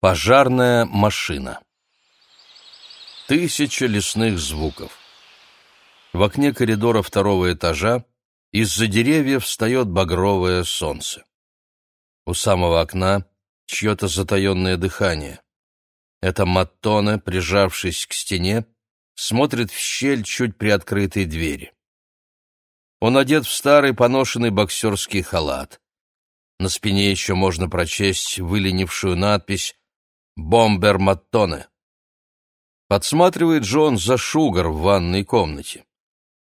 Пожарная машина. Тысяча лесных звуков. В окне коридора второго этажа из-за деревьев встает багровое солнце. У самого окна чье-то затаенное дыхание. Это Маттоне, прижавшись к стене, смотрит в щель чуть приоткрытой двери. Он одет в старый поношенный боксерский халат. На спине еще можно прочесть выленившую надпись Бомбер Маттоне. Подсматривает Джон за Шугар в ванной комнате.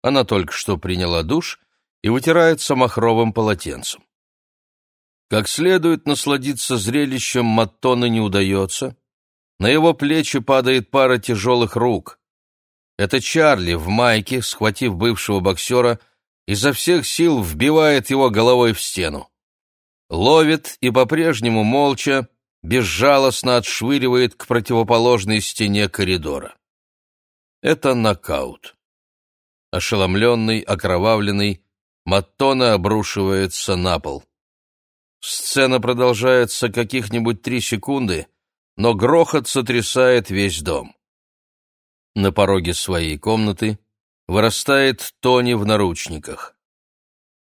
Она только что приняла душ и вытирается махровым полотенцем. Как следует насладиться зрелищем Маттона не удается. На его плечи падает пара тяжелых рук. Это Чарли в майке, схватив бывшего боксера, изо всех сил вбивает его головой в стену. Ловит и по-прежнему молча безжалостно отшвыривает к противоположной стене коридора. Это нокаут. Ошеломленный, окровавленный, Маттона обрушивается на пол. Сцена продолжается каких-нибудь три секунды, но грохот сотрясает весь дом. На пороге своей комнаты вырастает Тони в наручниках.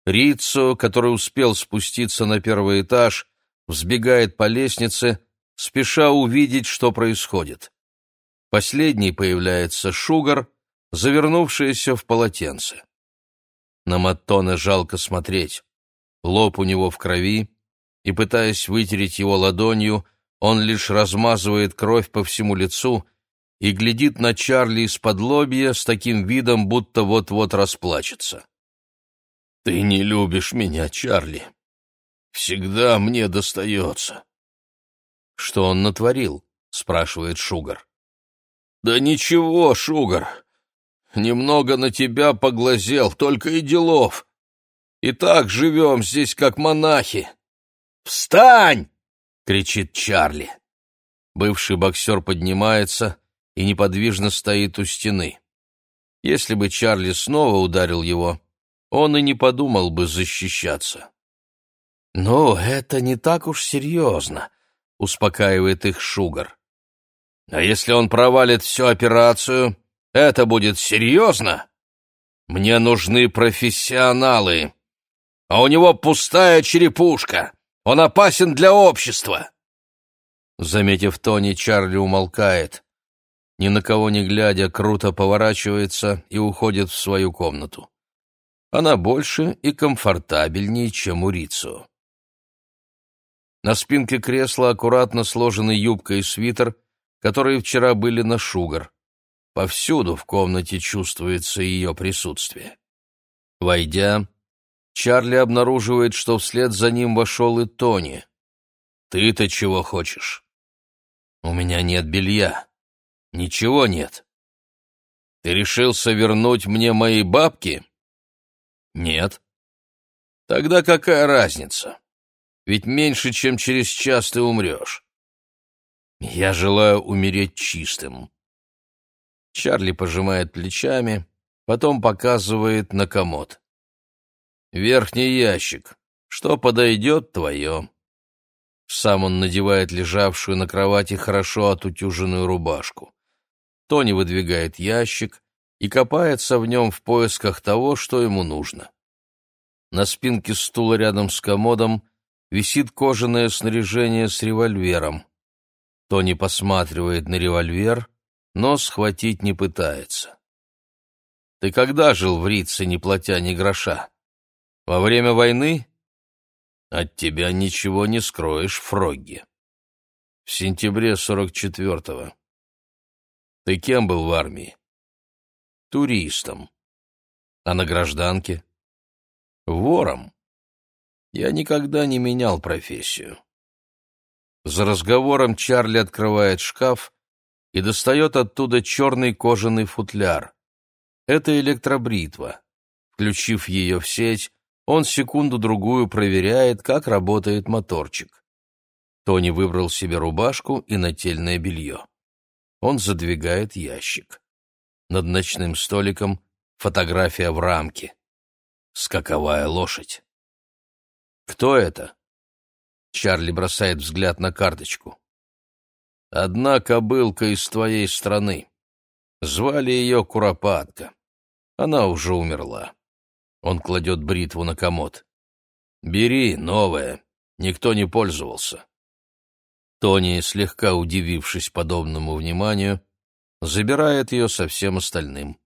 Риццо, который успел спуститься на первый этаж, взбегает по лестнице, спеша увидеть, что происходит. Последний появляется Шугар, завернувшийся в полотенце. На Маттона жалко смотреть. Лоб у него в крови, и, пытаясь вытереть его ладонью, он лишь размазывает кровь по всему лицу и глядит на Чарли из-под лобья с таким видом, будто вот-вот расплачется. «Ты не любишь меня, Чарли», всегда мне достается». «Что он натворил?» — спрашивает Шугар. «Да ничего, Шугар. Немного на тебя поглазел, только и делов. И так живем здесь, как монахи». «Встань!» — кричит Чарли. Бывший боксер поднимается и неподвижно стоит у стены. Если бы Чарли снова ударил его, он и не подумал бы защищаться. «Ну, это не так уж серьезно», — успокаивает их Шугар. «А если он провалит всю операцию, это будет серьезно? Мне нужны профессионалы, а у него пустая черепушка, он опасен для общества». Заметив Тони, Чарли умолкает. Ни на кого не глядя, круто поворачивается и уходит в свою комнату. Она больше и комфортабельнее, чем у Рицу. На спинке кресла аккуратно сложены юбка и свитер, которые вчера были на шугар. Повсюду в комнате чувствуется ее присутствие. Войдя, Чарли обнаруживает, что вслед за ним вошел и Тони. «Ты-то чего хочешь?» «У меня нет белья. Ничего нет». «Ты решился вернуть мне мои бабки?» «Нет». «Тогда какая разница?» ведь меньше, чем через час ты умрешь. Я желаю умереть чистым. Чарли пожимает плечами, потом показывает на комод. Верхний ящик. Что подойдет, твое. Сам он надевает лежавшую на кровати хорошо отутюженную рубашку. Тони выдвигает ящик и копается в нем в поисках того, что ему нужно. На спинке стула рядом с комодом — висит кожаное снаряжение с револьвером. Тони посматривает на револьвер, но схватить не пытается. «Ты когда жил в Рице, не платя ни гроша? Во время войны?» «От тебя ничего не скроешь, Фрогги». «В сентябре сорок четвертого». «Ты кем был в армии?» «Туристом». «А на гражданке?» «Вором». Я никогда не менял профессию. За разговором Чарли открывает шкаф и достает оттуда черный кожаный футляр. Это электробритва. Включив ее в сеть, он секунду-другую проверяет, как работает моторчик. Тони выбрал себе рубашку и нательное белье. Он задвигает ящик. Над ночным столиком фотография в рамке. Скаковая лошадь. Кто это? Чарли бросает взгляд на карточку. Одна кобылка из твоей страны. Звали ее Куропатка. Она уже умерла. Он кладет бритву на комод. Бери, новая. Никто не пользовался. Тони, слегка удивившись подобному вниманию, забирает ее со всем остальным.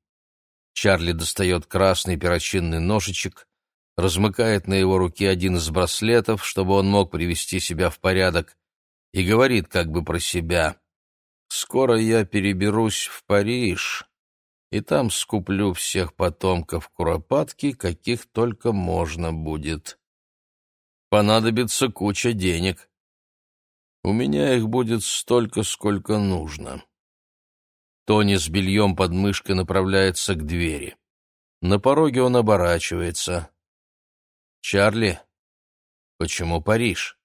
Чарли достает красный перочинный ножичек размыкает на его руке один из браслетов, чтобы он мог привести себя в порядок, и говорит как бы про себя. «Скоро я переберусь в Париж, и там скуплю всех потомков Куропатки, каких только можно будет. Понадобится куча денег. У меня их будет столько, сколько нужно». Тони с бельем под мышкой направляется к двери. На пороге он оборачивается — «Чарли, почему Париж?»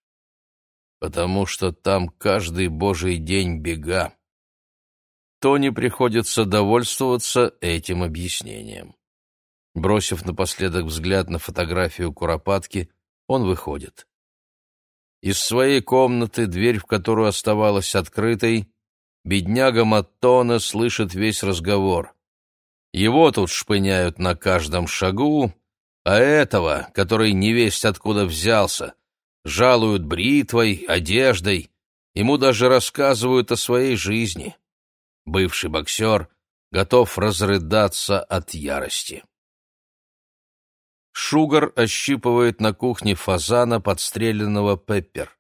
«Потому что там каждый божий день бега». Тони приходится довольствоваться этим объяснением. Бросив напоследок взгляд на фотографию Куропатки, он выходит. Из своей комнаты, дверь в которую оставалась открытой, бедняга Маттона слышит весь разговор. Его тут шпыняют на каждом шагу, а этого, который не весть откуда взялся, жалуют бритвой, одеждой, ему даже рассказывают о своей жизни. Бывший боксер готов разрыдаться от ярости. Шугар ощипывает на кухне фазана, подстреленного Пеппер.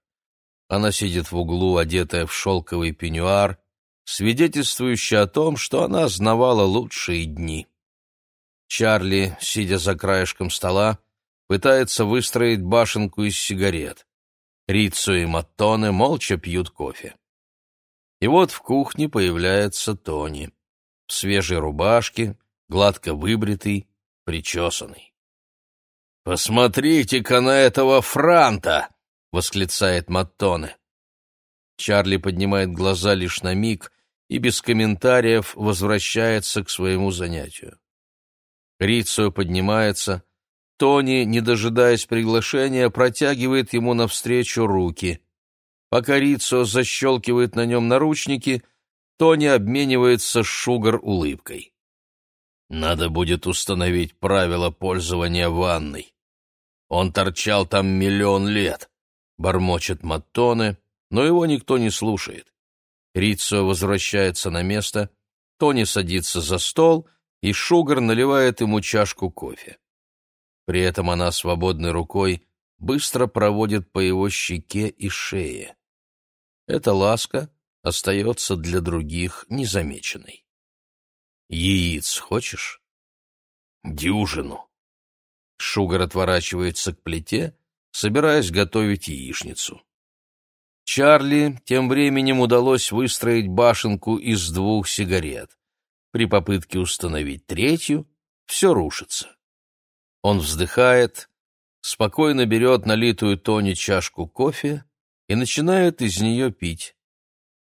Она сидит в углу, одетая в шелковый пеньюар, свидетельствующий о том, что она знавала лучшие дни. Чарли, сидя за краешком стола, пытается выстроить башенку из сигарет. Рицу и Маттоне молча пьют кофе. И вот в кухне появляется Тони. В свежей рубашке, гладко выбритый, причесанный. «Посмотрите-ка на этого франта!» — восклицает Маттоне. Чарли поднимает глаза лишь на миг и без комментариев возвращается к своему занятию. Рицио поднимается. Тони, не дожидаясь приглашения, протягивает ему навстречу руки. Пока Рицио защелкивает на нем наручники, Тони обменивается с Шугар улыбкой. «Надо будет установить правила пользования ванной. Он торчал там миллион лет», — бормочет Маттоне, но его никто не слушает. Рицио возвращается на место, Тони садится за стол — и Шугар наливает ему чашку кофе. При этом она свободной рукой быстро проводит по его щеке и шее. Эта ласка остается для других незамеченной. «Яиц хочешь?» «Дюжину». Шугар отворачивается к плите, собираясь готовить яичницу. Чарли тем временем удалось выстроить башенку из двух сигарет при попытке установить третью все рушится. Он вздыхает, спокойно берет налитую Тони чашку кофе и начинает из нее пить.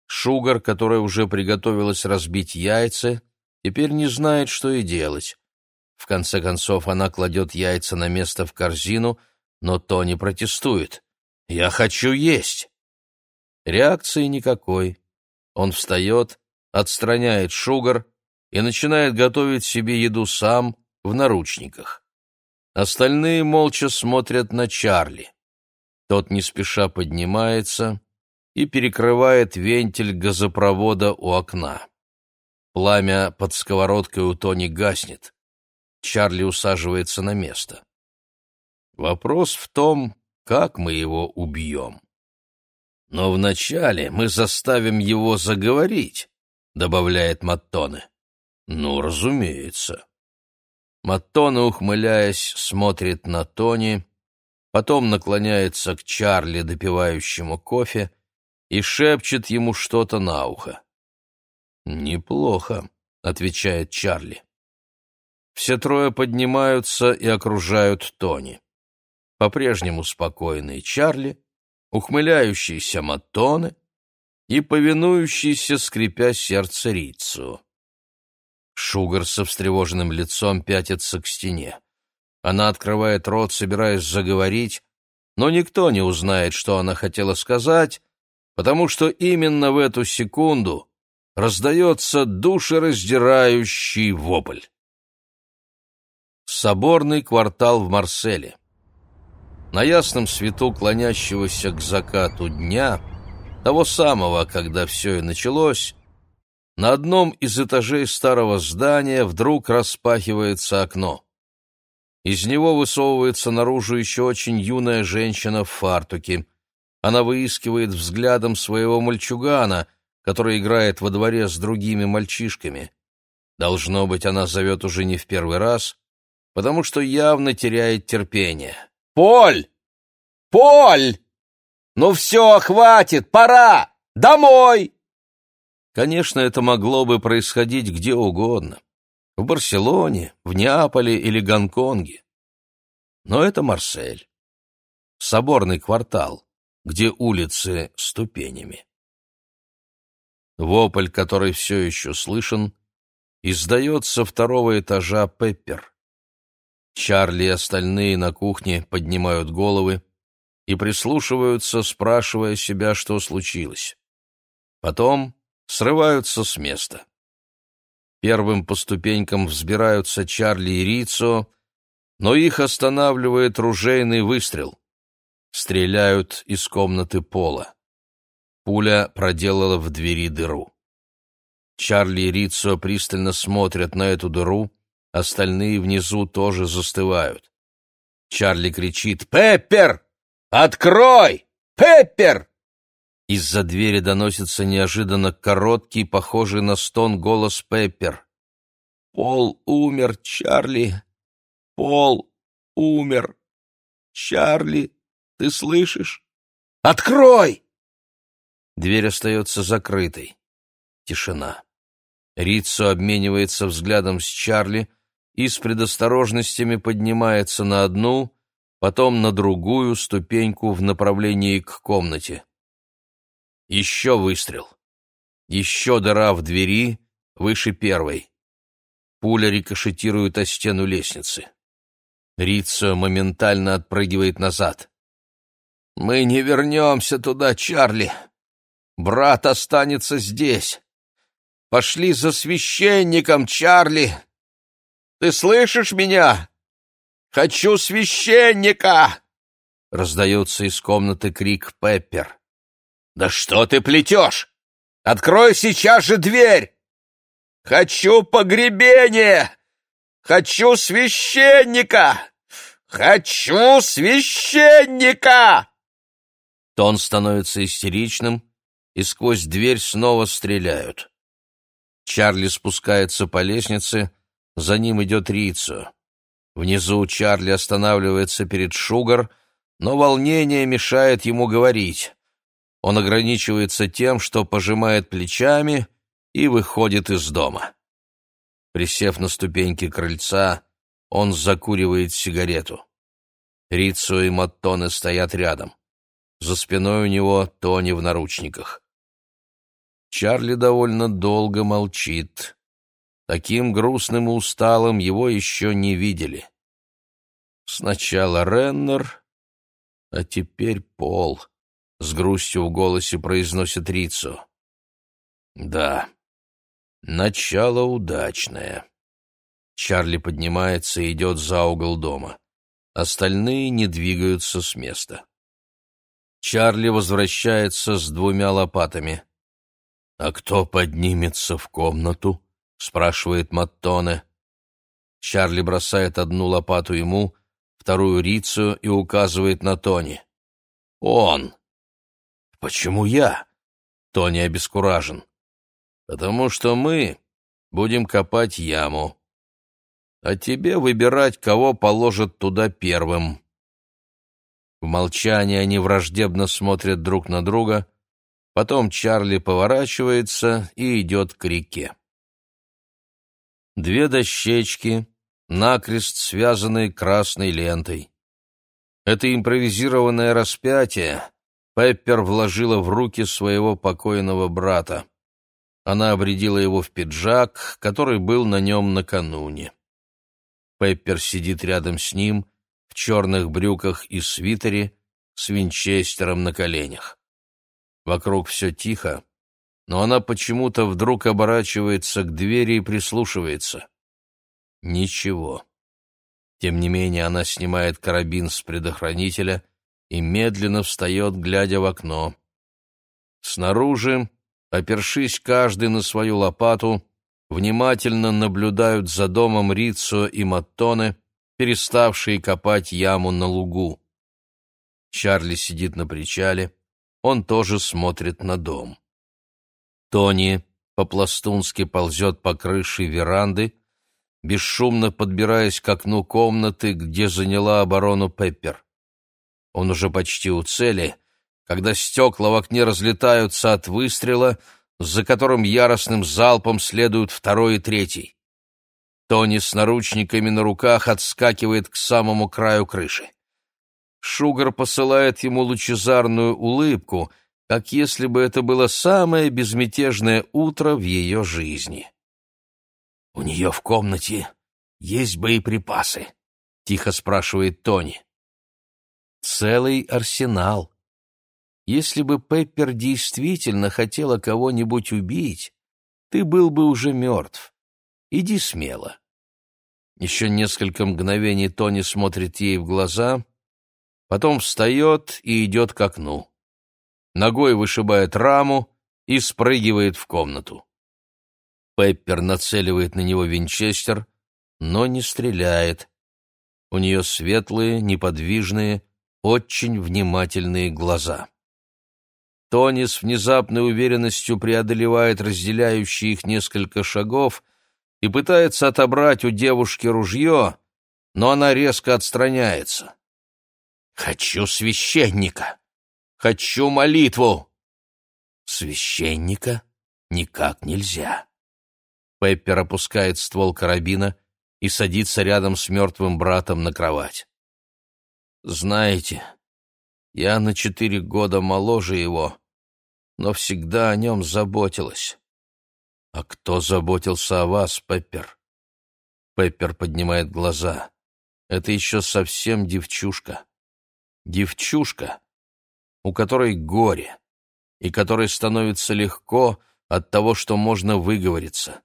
Шугар, которая уже приготовилась разбить яйца, теперь не знает, что и делать. В конце концов, она кладет яйца на место в корзину, но Тони протестует. «Я хочу есть!» Реакции никакой. Он встает, отстраняет Шугар, и начинает готовить себе еду сам в наручниках. Остальные молча смотрят на Чарли. Тот не спеша поднимается и перекрывает вентиль газопровода у окна. Пламя под сковородкой у Тони гаснет. Чарли усаживается на место. Вопрос в том, как мы его убьем. Но вначале мы заставим его заговорить, добавляет Маттоне. «Ну, разумеется». Маттона, ухмыляясь, смотрит на Тони, потом наклоняется к Чарли, допивающему кофе, и шепчет ему что-то на ухо. «Неплохо», — отвечает Чарли. Все трое поднимаются и окружают Тони. По-прежнему спокойный Чарли, ухмыляющийся Маттоны и повинующийся, скрипя сердце Рицу. Шугар со встревоженным лицом пятится к стене. Она открывает рот, собираясь заговорить, но никто не узнает, что она хотела сказать, потому что именно в эту секунду раздается душераздирающий вопль. Соборный квартал в Марселе. На ясном свету клонящегося к закату дня, того самого, когда все и началось, на одном из этажей старого здания вдруг распахивается окно. Из него высовывается наружу еще очень юная женщина в фартуке. Она выискивает взглядом своего мальчугана, который играет во дворе с другими мальчишками. Должно быть, она зовет уже не в первый раз, потому что явно теряет терпение. «Поль! Поль! Ну все, хватит, пора! Домой!» Конечно, это могло бы происходить где угодно. В Барселоне, в Неаполе или Гонконге. Но это Марсель. Соборный квартал, где улицы ступенями. Вопль, который все еще слышен, издается второго этажа Пеппер. Чарли и остальные на кухне поднимают головы и прислушиваются, спрашивая себя, что случилось. Потом срываются с места. Первым по ступенькам взбираются Чарли и Рицо, но их останавливает ружейный выстрел. Стреляют из комнаты пола. Пуля проделала в двери дыру. Чарли и Рицо пристально смотрят на эту дыру, остальные внизу тоже застывают. Чарли кричит «Пеппер! Открой! Пеппер!» Из-за двери доносится неожиданно короткий, похожий на стон голос Пеппер. «Пол умер, Чарли! Пол умер! Чарли, ты слышишь? Открой!» Дверь остается закрытой. Тишина. Риццо обменивается взглядом с Чарли и с предосторожностями поднимается на одну, потом на другую ступеньку в направлении к комнате. Еще выстрел. Еще дыра в двери, выше первой. Пуля рикошетирует о стену лестницы. Рица моментально отпрыгивает назад. «Мы не вернемся туда, Чарли. Брат останется здесь. Пошли за священником, Чарли. Ты слышишь меня? Хочу священника!» Раздается из комнаты крик Пеппер. «Да что ты плетешь? Открой сейчас же дверь!» «Хочу погребение! Хочу священника! Хочу священника!» Тон становится истеричным, и сквозь дверь снова стреляют. Чарли спускается по лестнице, за ним идет Рицу. Внизу Чарли останавливается перед Шугар, но волнение мешает ему говорить он ограничивается тем, что пожимает плечами и выходит из дома. Присев на ступеньки крыльца, он закуривает сигарету. Рицу и Маттоне стоят рядом. За спиной у него Тони в наручниках. Чарли довольно долго молчит. Таким грустным и усталым его еще не видели. Сначала Реннер, а теперь Пол. — с грустью в голосе произносит Рицу. «Да, начало удачное». Чарли поднимается и идет за угол дома. Остальные не двигаются с места. Чарли возвращается с двумя лопатами. «А кто поднимется в комнату?» — спрашивает Маттоне. Чарли бросает одну лопату ему, вторую Рицу и указывает на Тони. «Он!» «Почему я?» Тони обескуражен. «Потому что мы будем копать яму. А тебе выбирать, кого положат туда первым». В молчании они враждебно смотрят друг на друга. Потом Чарли поворачивается и идет к реке. Две дощечки, накрест связанные красной лентой. Это импровизированное распятие, Пеппер вложила в руки своего покойного брата. Она обредила его в пиджак, который был на нем накануне. Пеппер сидит рядом с ним в черных брюках и свитере с винчестером на коленях. Вокруг все тихо, но она почему-то вдруг оборачивается к двери и прислушивается. Ничего. Тем не менее она снимает карабин с предохранителя — и медленно встает, глядя в окно. Снаружи, опершись каждый на свою лопату, внимательно наблюдают за домом Рицо и Маттоне, переставшие копать яму на лугу. Чарли сидит на причале, он тоже смотрит на дом. Тони по-пластунски ползет по крыше веранды, бесшумно подбираясь к окну комнаты, где заняла оборону Пеппер. Он уже почти у цели, когда стекла в окне разлетаются от выстрела, за которым яростным залпом следуют второй и третий. Тони с наручниками на руках отскакивает к самому краю крыши. Шугар посылает ему лучезарную улыбку, как если бы это было самое безмятежное утро в ее жизни. «У нее в комнате есть боеприпасы?» — тихо спрашивает Тони. Целый арсенал. Если бы Пеппер действительно хотела кого-нибудь убить, ты был бы уже мертв. Иди смело. Еще несколько мгновений Тони смотрит ей в глаза, потом встает и идет к окну. Ногой вышибает раму и спрыгивает в комнату. Пеппер нацеливает на него винчестер, но не стреляет. У нее светлые, неподвижные, очень внимательные глаза. Тони с внезапной уверенностью преодолевает разделяющие их несколько шагов и пытается отобрать у девушки ружье, но она резко отстраняется. «Хочу священника! Хочу молитву!» «Священника никак нельзя!» Пеппер опускает ствол карабина и садится рядом с мертвым братом на кровать. Знаете, я на четыре года моложе его, но всегда о нем заботилась. А кто заботился о вас, Пеппер? Пеппер поднимает глаза. Это еще совсем девчушка. Девчушка, у которой горе, и которой становится легко от того, что можно выговориться.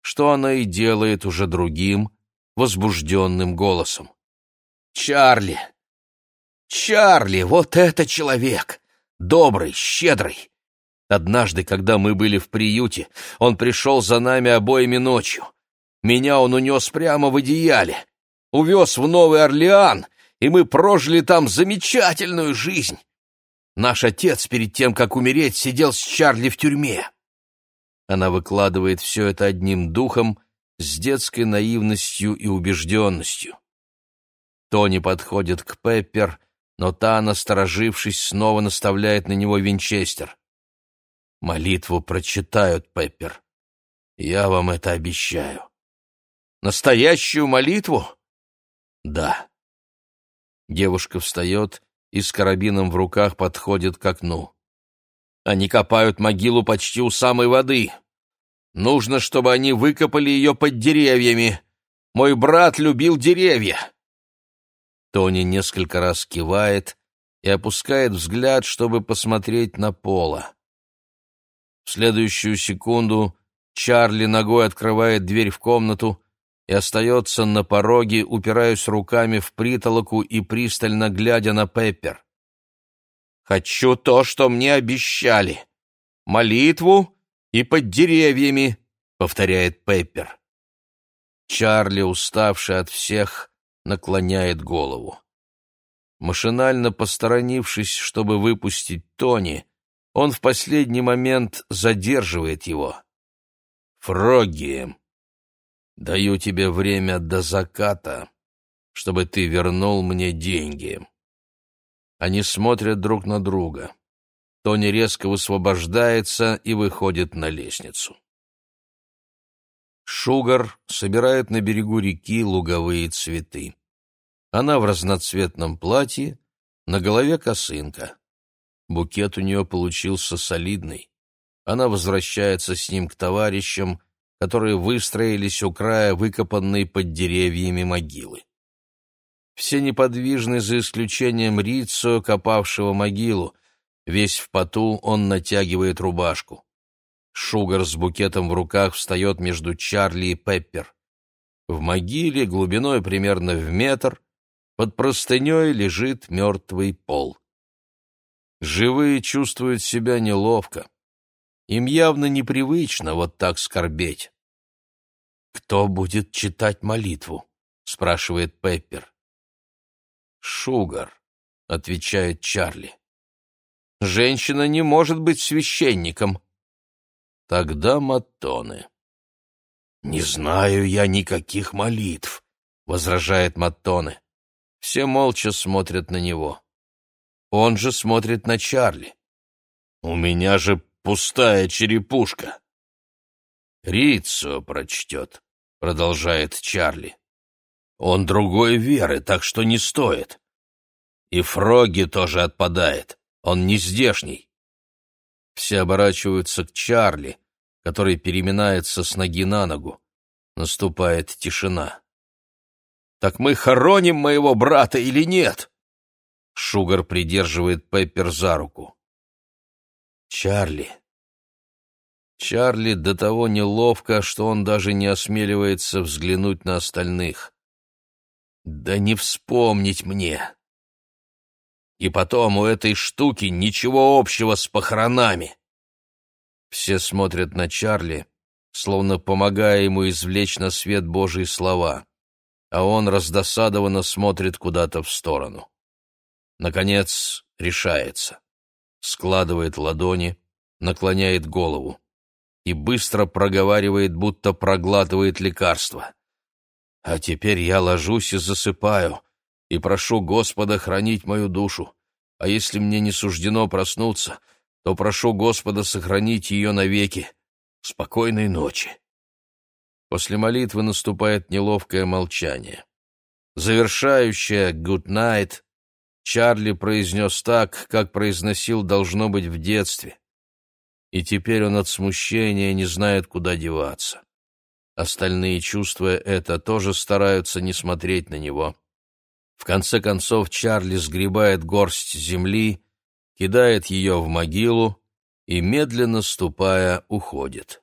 Что она и делает уже другим, возбужденным голосом. «Чарли!» Чарли, вот это человек! Добрый, щедрый! Однажды, когда мы были в приюте, он пришел за нами обоими ночью. Меня он унес прямо в одеяле, увез в Новый Орлеан, и мы прожили там замечательную жизнь. Наш отец перед тем, как умереть, сидел с Чарли в тюрьме. Она выкладывает все это одним духом, с детской наивностью и убежденностью. Тони подходит к Пеппер но та, насторожившись, снова наставляет на него винчестер. «Молитву прочитают, Пеппер. Я вам это обещаю». «Настоящую молитву?» «Да». Девушка встает и с карабином в руках подходит к окну. «Они копают могилу почти у самой воды. Нужно, чтобы они выкопали ее под деревьями. Мой брат любил деревья». Тони несколько раз кивает и опускает взгляд, чтобы посмотреть на Пола. В следующую секунду Чарли ногой открывает дверь в комнату и остается на пороге, упираясь руками в притолоку и пристально глядя на Пеппер. «Хочу то, что мне обещали. Молитву и под деревьями», — повторяет Пеппер. Чарли, уставший от всех, наклоняет голову. Машинально посторонившись, чтобы выпустить Тони, он в последний момент задерживает его. «Фрогги, даю тебе время до заката, чтобы ты вернул мне деньги». Они смотрят друг на друга. Тони резко высвобождается и выходит на лестницу. Шугар собирает на берегу реки луговые цветы. Она в разноцветном платье, на голове косынка. Букет у нее получился солидный. Она возвращается с ним к товарищам, которые выстроились у края выкопанной под деревьями могилы. Все неподвижны за исключением Рицо, копавшего могилу. Весь в поту он натягивает рубашку. Шугар с букетом в руках встает между Чарли и Пеппер. В могиле глубиной примерно в метр — под простыней лежит мертвый пол. Живые чувствуют себя неловко. Им явно непривычно вот так скорбеть. «Кто будет читать молитву?» — спрашивает Пеппер. «Шугар», — отвечает Чарли. «Женщина не может быть священником». «Тогда Маттоны». «Не знаю я никаких молитв», — возражает Маттоны. Все молча смотрят на него. Он же смотрит на Чарли. «У меня же пустая черепушка!» «Рицо прочтет», — продолжает Чарли. «Он другой веры, так что не стоит. И Фроги тоже отпадает, он не здешний». Все оборачиваются к Чарли, который переминается с ноги на ногу. Наступает тишина. Так мы хороним моего брата или нет? Шугар придерживает Пеппер за руку. Чарли. Чарли до того неловко, что он даже не осмеливается взглянуть на остальных. Да не вспомнить мне. И потом у этой штуки ничего общего с похоронами. Все смотрят на Чарли, словно помогая ему извлечь на свет Божьи слова а он раздосадованно смотрит куда-то в сторону. Наконец решается. Складывает ладони, наклоняет голову и быстро проговаривает, будто проглатывает лекарство. «А теперь я ложусь и засыпаю, и прошу Господа хранить мою душу. А если мне не суждено проснуться, то прошу Господа сохранить ее навеки. Спокойной ночи!» После молитвы наступает неловкое молчание. Завершающее "Good night", Чарли произнес так, как произносил должно быть в детстве. И теперь он от смущения не знает, куда деваться. Остальные, чувствуя это, тоже стараются не смотреть на него. В конце концов Чарли сгребает горсть земли, кидает ее в могилу и, медленно ступая, уходит.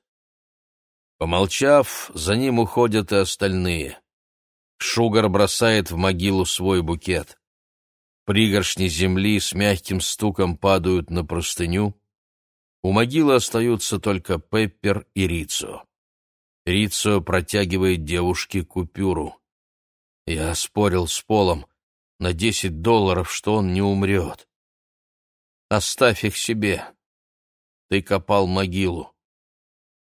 Помолчав, за ним уходят и остальные. Шугар бросает в могилу свой букет. Пригоршни земли с мягким стуком падают на простыню. У могилы остаются только Пеппер и Рицо. Рицо протягивает девушке купюру. Я спорил с Полом на десять долларов, что он не умрет. Оставь их себе. Ты копал могилу.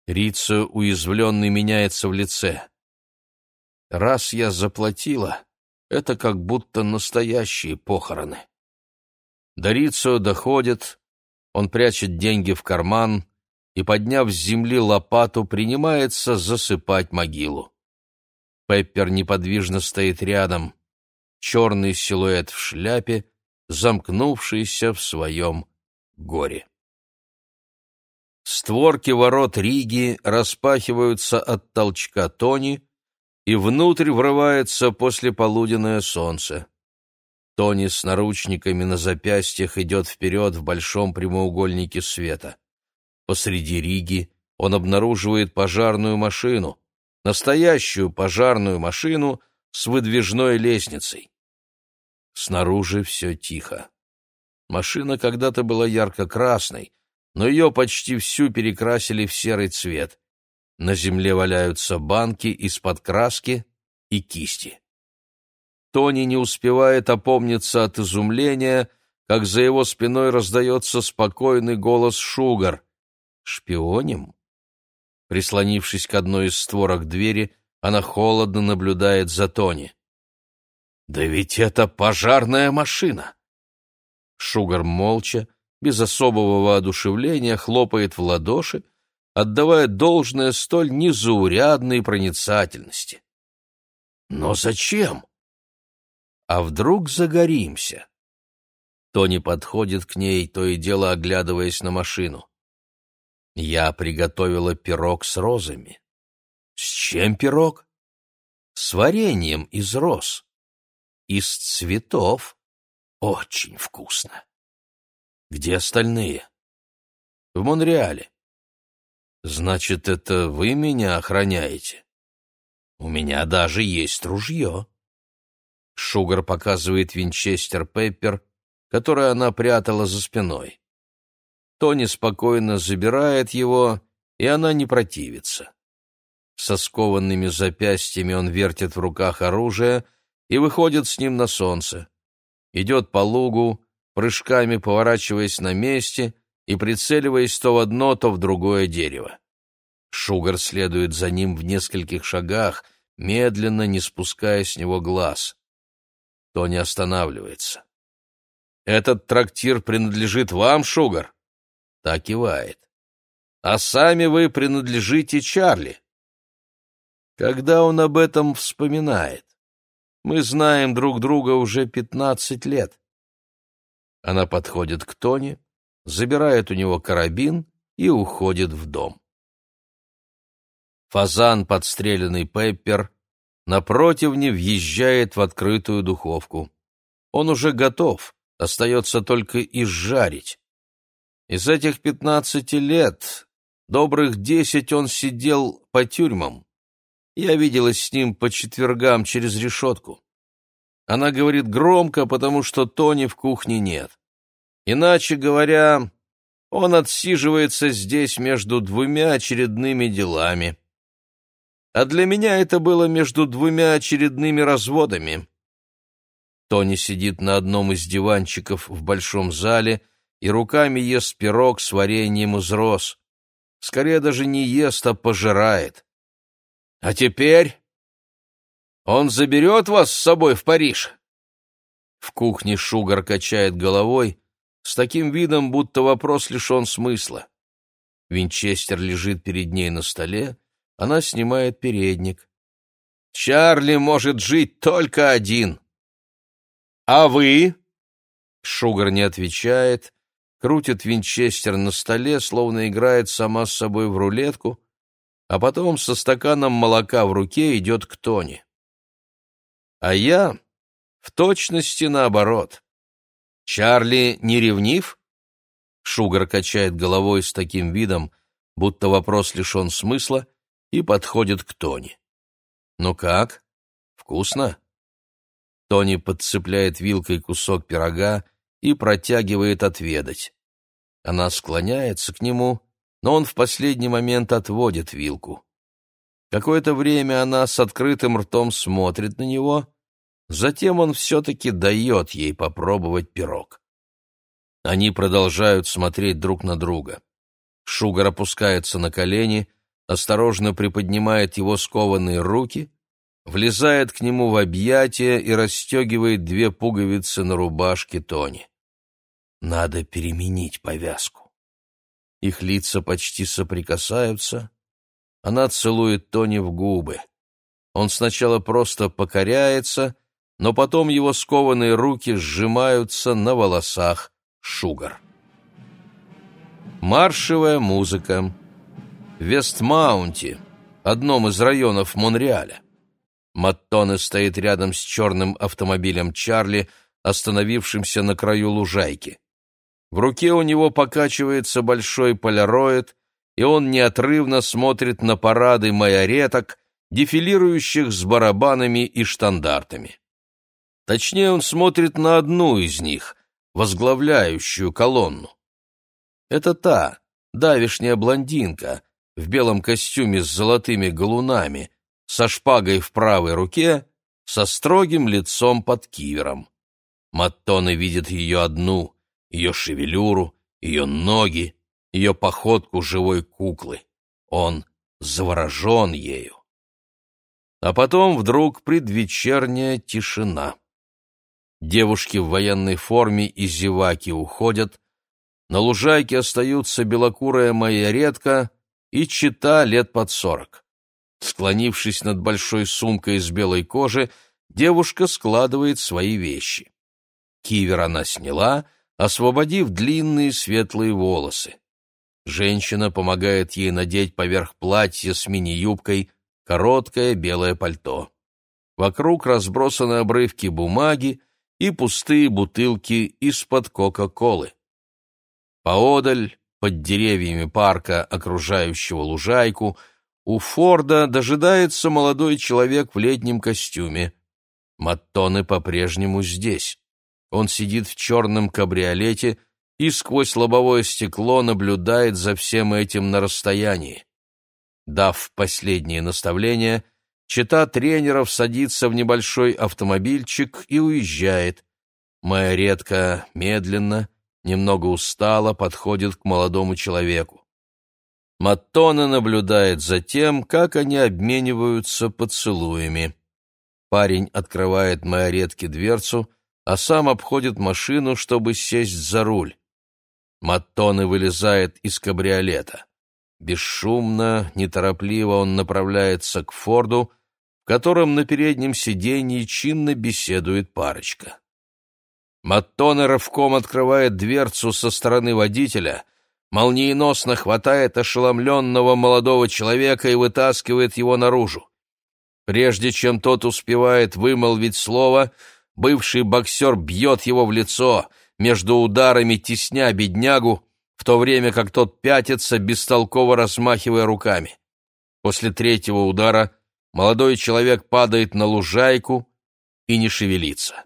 Рицио уязвленный меняется в лице. «Раз я заплатила, это как будто настоящие похороны». До Рицио доходит, он прячет деньги в карман и, подняв с земли лопату, принимается засыпать могилу. Пеппер неподвижно стоит рядом, черный силуэт в шляпе, замкнувшийся в своем горе. Створки ворот Риги распахиваются от толчка Тони, и внутрь врывается послеполуденное солнце. Тони с наручниками на запястьях идет вперед в большом прямоугольнике света. Посреди Риги он обнаруживает пожарную машину, настоящую пожарную машину с выдвижной лестницей. Снаружи все тихо. Машина когда-то была ярко-красной, но ее почти всю перекрасили в серый цвет. На земле валяются банки из-под краски и кисти. Тони не успевает опомниться от изумления, как за его спиной раздается спокойный голос Шугар. «Шпионим?» Прислонившись к одной из створок двери, она холодно наблюдает за Тони. «Да ведь это пожарная машина!» Шугар молча, без особого воодушевления хлопает в ладоши, отдавая должное столь незаурядной проницательности. Но зачем? А вдруг загоримся? Тони подходит к ней, то и дело оглядываясь на машину. Я приготовила пирог с розами. С чем пирог? С вареньем из роз. Из цветов. Очень вкусно. Где остальные? В Монреале. Значит, это вы меня охраняете? У меня даже есть ружье. Шугар показывает винчестер Пеппер, который она прятала за спиной. Тони спокойно забирает его, и она не противится. Со скованными запястьями он вертит в руках оружие и выходит с ним на солнце. Идет по лугу, прыжками поворачиваясь на месте и прицеливаясь то в одно, то в другое дерево. Шугар следует за ним в нескольких шагах, медленно не спуская с него глаз. То не останавливается. «Этот трактир принадлежит вам, Шугар?» Так кивает. «А сами вы принадлежите Чарли?» Когда он об этом вспоминает? Мы знаем друг друга уже пятнадцать лет. Она подходит к Тони, забирает у него карабин и уходит в дом. Фазан, подстреленный Пеппер, на противне въезжает в открытую духовку. Он уже готов, остается только изжарить. Из этих пятнадцати лет добрых десять он сидел по тюрьмам. Я виделась с ним по четвергам через решетку. Она говорит громко, потому что Тони в кухне нет. Иначе говоря, он отсиживается здесь между двумя очередными делами. А для меня это было между двумя очередными разводами. Тони сидит на одном из диванчиков в большом зале и руками ест пирог с вареньем из роз. Скорее даже не ест, а пожирает. «А теперь», он заберет вас с собой в Париж?» В кухне Шугар качает головой, с таким видом, будто вопрос лишен смысла. Винчестер лежит перед ней на столе, она снимает передник. «Чарли может жить только один!» «А вы?» Шугар не отвечает, крутит винчестер на столе, словно играет сама с собой в рулетку, а потом со стаканом молока в руке идет к Тони. А я в точности наоборот. Чарли не ревнив? Шугар качает головой с таким видом, будто вопрос лишен смысла, и подходит к Тони. «Ну как? Вкусно?» Тони подцепляет вилкой кусок пирога и протягивает отведать. Она склоняется к нему, но он в последний момент отводит вилку. Какое-то время она с открытым ртом смотрит на него, затем он все-таки дает ей попробовать пирог. Они продолжают смотреть друг на друга. Шугар опускается на колени, осторожно приподнимает его скованные руки, влезает к нему в объятия и расстегивает две пуговицы на рубашке Тони. Надо переменить повязку. Их лица почти соприкасаются — она целует Тони в губы. Он сначала просто покоряется, но потом его скованные руки сжимаются на волосах Шугар. Маршевая музыка. Вестмаунте, одном из районов Монреаля. Маттоне стоит рядом с черным автомобилем Чарли, остановившимся на краю лужайки. В руке у него покачивается большой поляроид, и он неотрывно смотрит на парады майореток, дефилирующих с барабанами и штандартами. Точнее, он смотрит на одну из них, возглавляющую колонну. Это та, давишняя блондинка, в белом костюме с золотыми галунами, со шпагой в правой руке, со строгим лицом под кивером. Маттоны видят ее одну, ее шевелюру, ее ноги, ее походку живой куклы. Он заворожен ею. А потом вдруг предвечерняя тишина. Девушки в военной форме и зеваки уходят, на лужайке остаются белокурая моя редка и чита лет под сорок. Склонившись над большой сумкой из белой кожи, девушка складывает свои вещи. Кивер она сняла, освободив длинные светлые волосы. Женщина помогает ей надеть поверх платья с мини-юбкой короткое белое пальто. Вокруг разбросаны обрывки бумаги и пустые бутылки из-под Кока-Колы. Поодаль, под деревьями парка, окружающего лужайку, у Форда дожидается молодой человек в летнем костюме. Маттоны по-прежнему здесь. Он сидит в черном кабриолете — и сквозь лобовое стекло наблюдает за всем этим на расстоянии. Дав последние наставления, чита тренеров садится в небольшой автомобильчик и уезжает. Моя редко, медленно, немного устала, подходит к молодому человеку. Маттона наблюдает за тем, как они обмениваются поцелуями. Парень открывает Майоретке дверцу, а сам обходит машину, чтобы сесть за руль. Маттоне вылезает из кабриолета. Бесшумно, неторопливо он направляется к Форду, в котором на переднем сиденье чинно беседует парочка. Маттоне рывком открывает дверцу со стороны водителя, молниеносно хватает ошеломленного молодого человека и вытаскивает его наружу. Прежде чем тот успевает вымолвить слово, бывший боксер бьет его в лицо — между ударами тесня беднягу, в то время как тот пятится, бестолково размахивая руками. После третьего удара молодой человек падает на лужайку и не шевелится.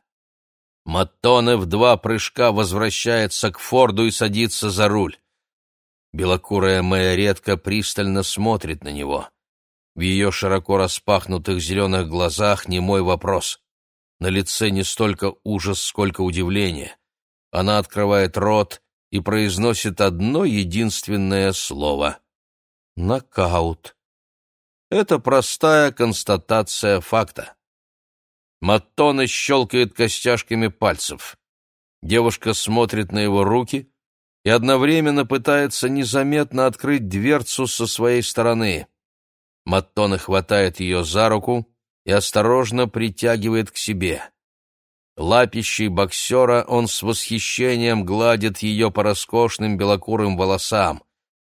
Маттоне в два прыжка возвращается к Форду и садится за руль. Белокурая Мэя редко пристально смотрит на него. В ее широко распахнутых зеленых глазах не мой вопрос. На лице не столько ужас, сколько удивление. Она открывает рот и произносит одно единственное слово — «нокаут». Это простая констатация факта. Маттона щелкает костяшками пальцев. Девушка смотрит на его руки и одновременно пытается незаметно открыть дверцу со своей стороны. Маттона хватает ее за руку и осторожно притягивает к себе. Лапищей боксера он с восхищением гладит ее по роскошным белокурым волосам,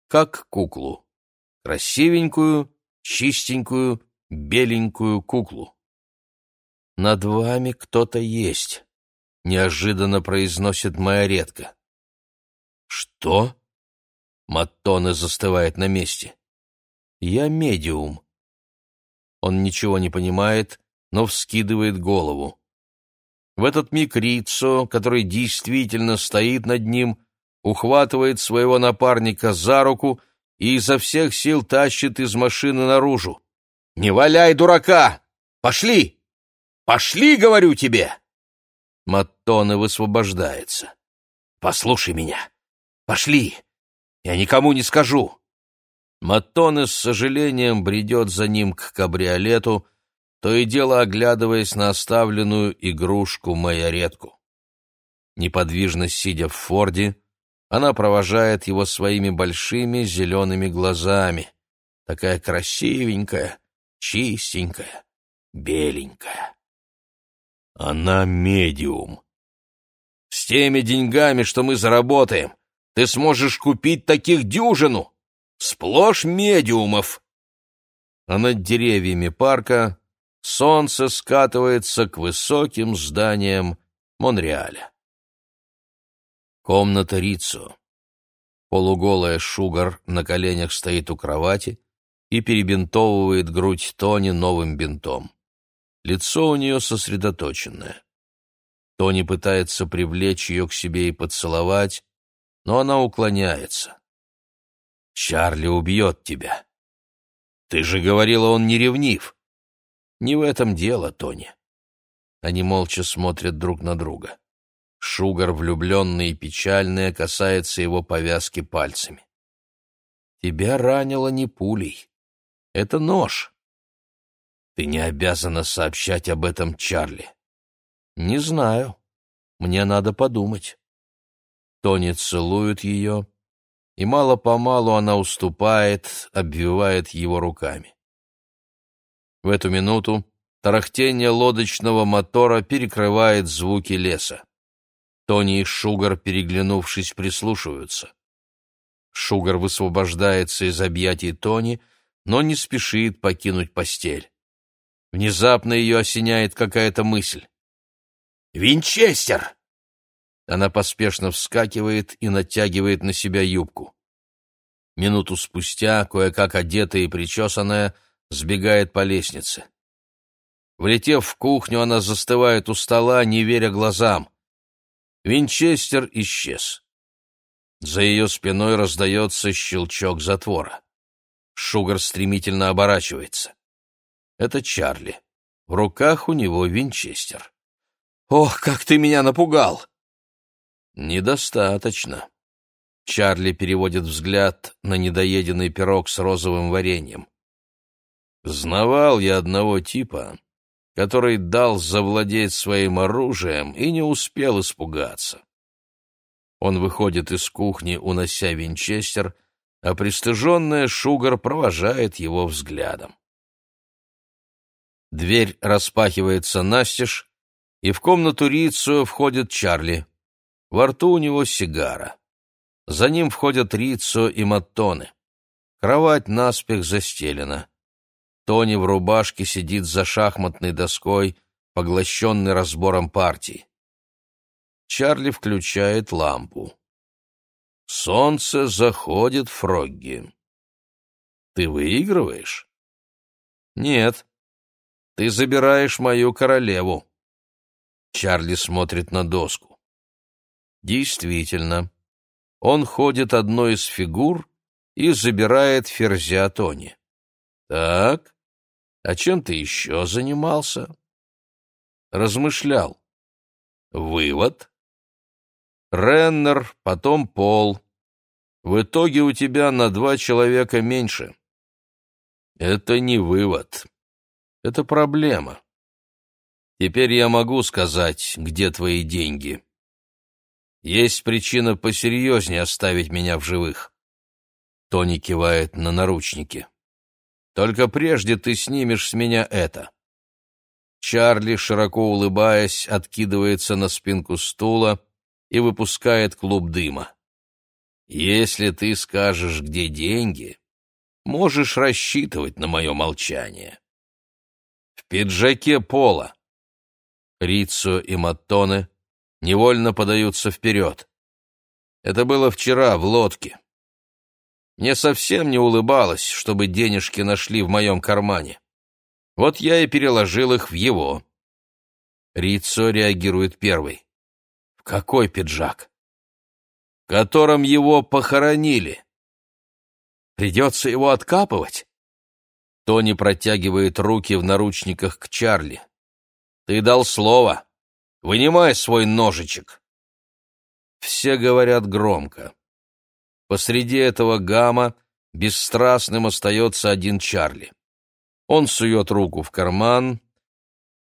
как куклу. Красивенькую, чистенькую, беленькую куклу. «Над вами кто-то есть», — неожиданно произносит моя редко. «Что?» — Маттоне застывает на месте. «Я медиум». Он ничего не понимает, но вскидывает голову. В этот миг Рицо, который действительно стоит над ним, ухватывает своего напарника за руку и изо всех сил тащит из машины наружу. «Не валяй дурака! Пошли! Пошли, говорю тебе!» Маттоне высвобождается. «Послушай меня! Пошли! Я никому не скажу!» Маттоне с сожалением бредет за ним к кабриолету, то и дело оглядываясь на оставленную игрушку майоретку. Неподвижно сидя в форде, она провожает его своими большими зелеными глазами. Такая красивенькая, чистенькая, беленькая. Она медиум. С теми деньгами, что мы заработаем, ты сможешь купить таких дюжину. Сплошь медиумов. А она деревьями парка солнце скатывается к высоким зданиям Монреаля. Комната Рицу. Полуголая Шугар на коленях стоит у кровати и перебинтовывает грудь Тони новым бинтом. Лицо у нее сосредоточенное. Тони пытается привлечь ее к себе и поцеловать, но она уклоняется. «Чарли убьет тебя!» «Ты же говорила, он не ревнив!» Не в этом дело, Тони. Они молча смотрят друг на друга. Шугар, влюбленный и печальный, касается его повязки пальцами. Тебя ранило не пулей. Это нож. Ты не обязана сообщать об этом Чарли. Не знаю. Мне надо подумать. Тони целует ее, и мало-помалу она уступает, обвивает его руками. В эту минуту тарахтение лодочного мотора перекрывает звуки леса. Тони и Шугар, переглянувшись, прислушиваются. Шугар высвобождается из объятий Тони, но не спешит покинуть постель. Внезапно ее осеняет какая-то мысль. «Винчестер!» Она поспешно вскакивает и натягивает на себя юбку. Минуту спустя, кое-как одетая и причесанная, сбегает по лестнице. Влетев в кухню, она застывает у стола, не веря глазам. Винчестер исчез. За ее спиной раздается щелчок затвора. Шугар стремительно оборачивается. Это Чарли. В руках у него винчестер. «Ох, как ты меня напугал!» «Недостаточно». Чарли переводит взгляд на недоеденный пирог с розовым вареньем. Знавал я одного типа, который дал завладеть своим оружием и не успел испугаться. Он выходит из кухни, унося винчестер, а пристыженная Шугар провожает его взглядом. Дверь распахивается настежь, и в комнату Рицию входит Чарли. Во рту у него сигара. За ним входят Рицо и Маттоны. Кровать наспех застелена. Тони в рубашке сидит за шахматной доской, поглощенный разбором партии. Чарли включает лампу. «Солнце заходит, Фрогги». «Ты выигрываешь?» «Нет. Ты забираешь мою королеву». Чарли смотрит на доску. «Действительно. Он ходит одной из фигур и забирает ферзя Тони. Так, а чем ты еще занимался? Размышлял. Вывод. Реннер, потом Пол. В итоге у тебя на два человека меньше. Это не вывод. Это проблема. Теперь я могу сказать, где твои деньги. Есть причина посерьезнее оставить меня в живых. Тони кивает на наручники. Только прежде ты снимешь с меня это». Чарли, широко улыбаясь, откидывается на спинку стула и выпускает клуб дыма. «Если ты скажешь, где деньги, можешь рассчитывать на мое молчание». «В пиджаке пола». Рицо и Маттоне невольно подаются вперед. Это было вчера в лодке. Мне совсем не улыбалось, чтобы денежки нашли в моем кармане. Вот я и переложил их в его. Рицо реагирует первый. «В какой пиджак?» «В котором его похоронили». «Придется его откапывать?» Тони протягивает руки в наручниках к Чарли. «Ты дал слово. Вынимай свой ножичек». Все говорят громко. Посреди этого гамма бесстрастным остается один Чарли. Он сует руку в карман,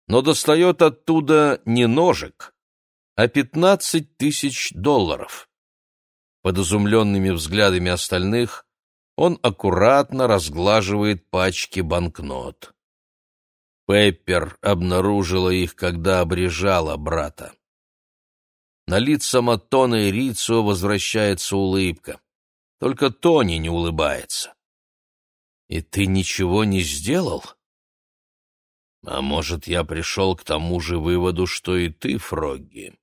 но достает оттуда не ножик, а пятнадцать тысяч долларов. Под изумленными взглядами остальных он аккуратно разглаживает пачки банкнот. Пеппер обнаружила их, когда обрежала брата. На лица Маттона и Рицио возвращается улыбка. Только Тони не улыбается. «И ты ничего не сделал?» «А может, я пришел к тому же выводу, что и ты, Фрогги?»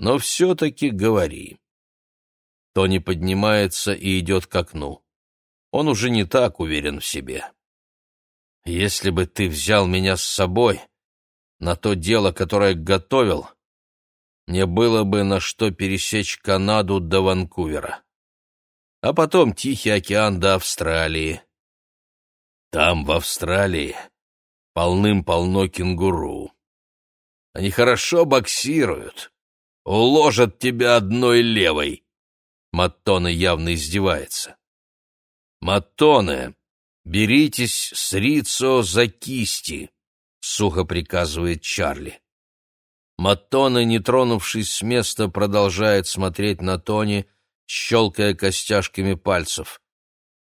«Но все-таки говори». Тони поднимается и идет к окну. Он уже не так уверен в себе. «Если бы ты взял меня с собой на то дело, которое готовил...» Мне было бы на что пересечь Канаду до Ванкувера. А потом Тихий океан до Австралии. Там, в Австралии, полным-полно кенгуру. Они хорошо боксируют. Уложат тебя одной левой. Маттоне явно издевается. Маттоне, беритесь с Рицо за кисти, сухо приказывает Чарли. Маттона, не тронувшись с места, продолжает смотреть на Тони, щелкая костяшками пальцев.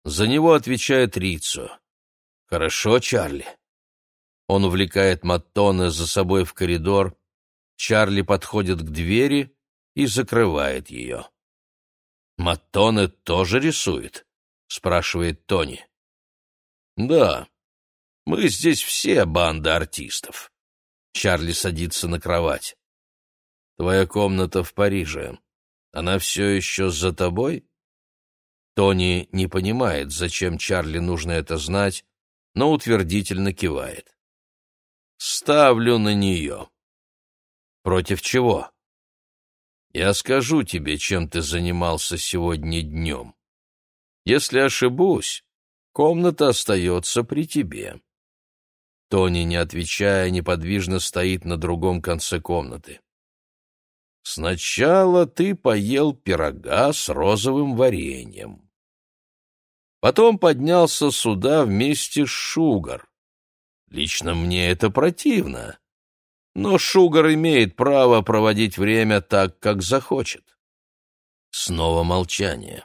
За него отвечает Рицо. «Хорошо, Чарли». Он увлекает Маттона за собой в коридор. Чарли подходит к двери и закрывает ее. «Маттоне тоже рисует?» — спрашивает Тони. «Да, мы здесь все банда артистов». Чарли садится на кровать. «Твоя комната в Париже. Она все еще за тобой?» Тони не понимает, зачем Чарли нужно это знать, но утвердительно кивает. «Ставлю на нее». «Против чего?» «Я скажу тебе, чем ты занимался сегодня днем. Если ошибусь, комната остается при тебе. Тони, не отвечая, неподвижно стоит на другом конце комнаты. «Сначала ты поел пирога с розовым вареньем. Потом поднялся сюда вместе с Шугар. Лично мне это противно, но Шугар имеет право проводить время так, как захочет». Снова молчание.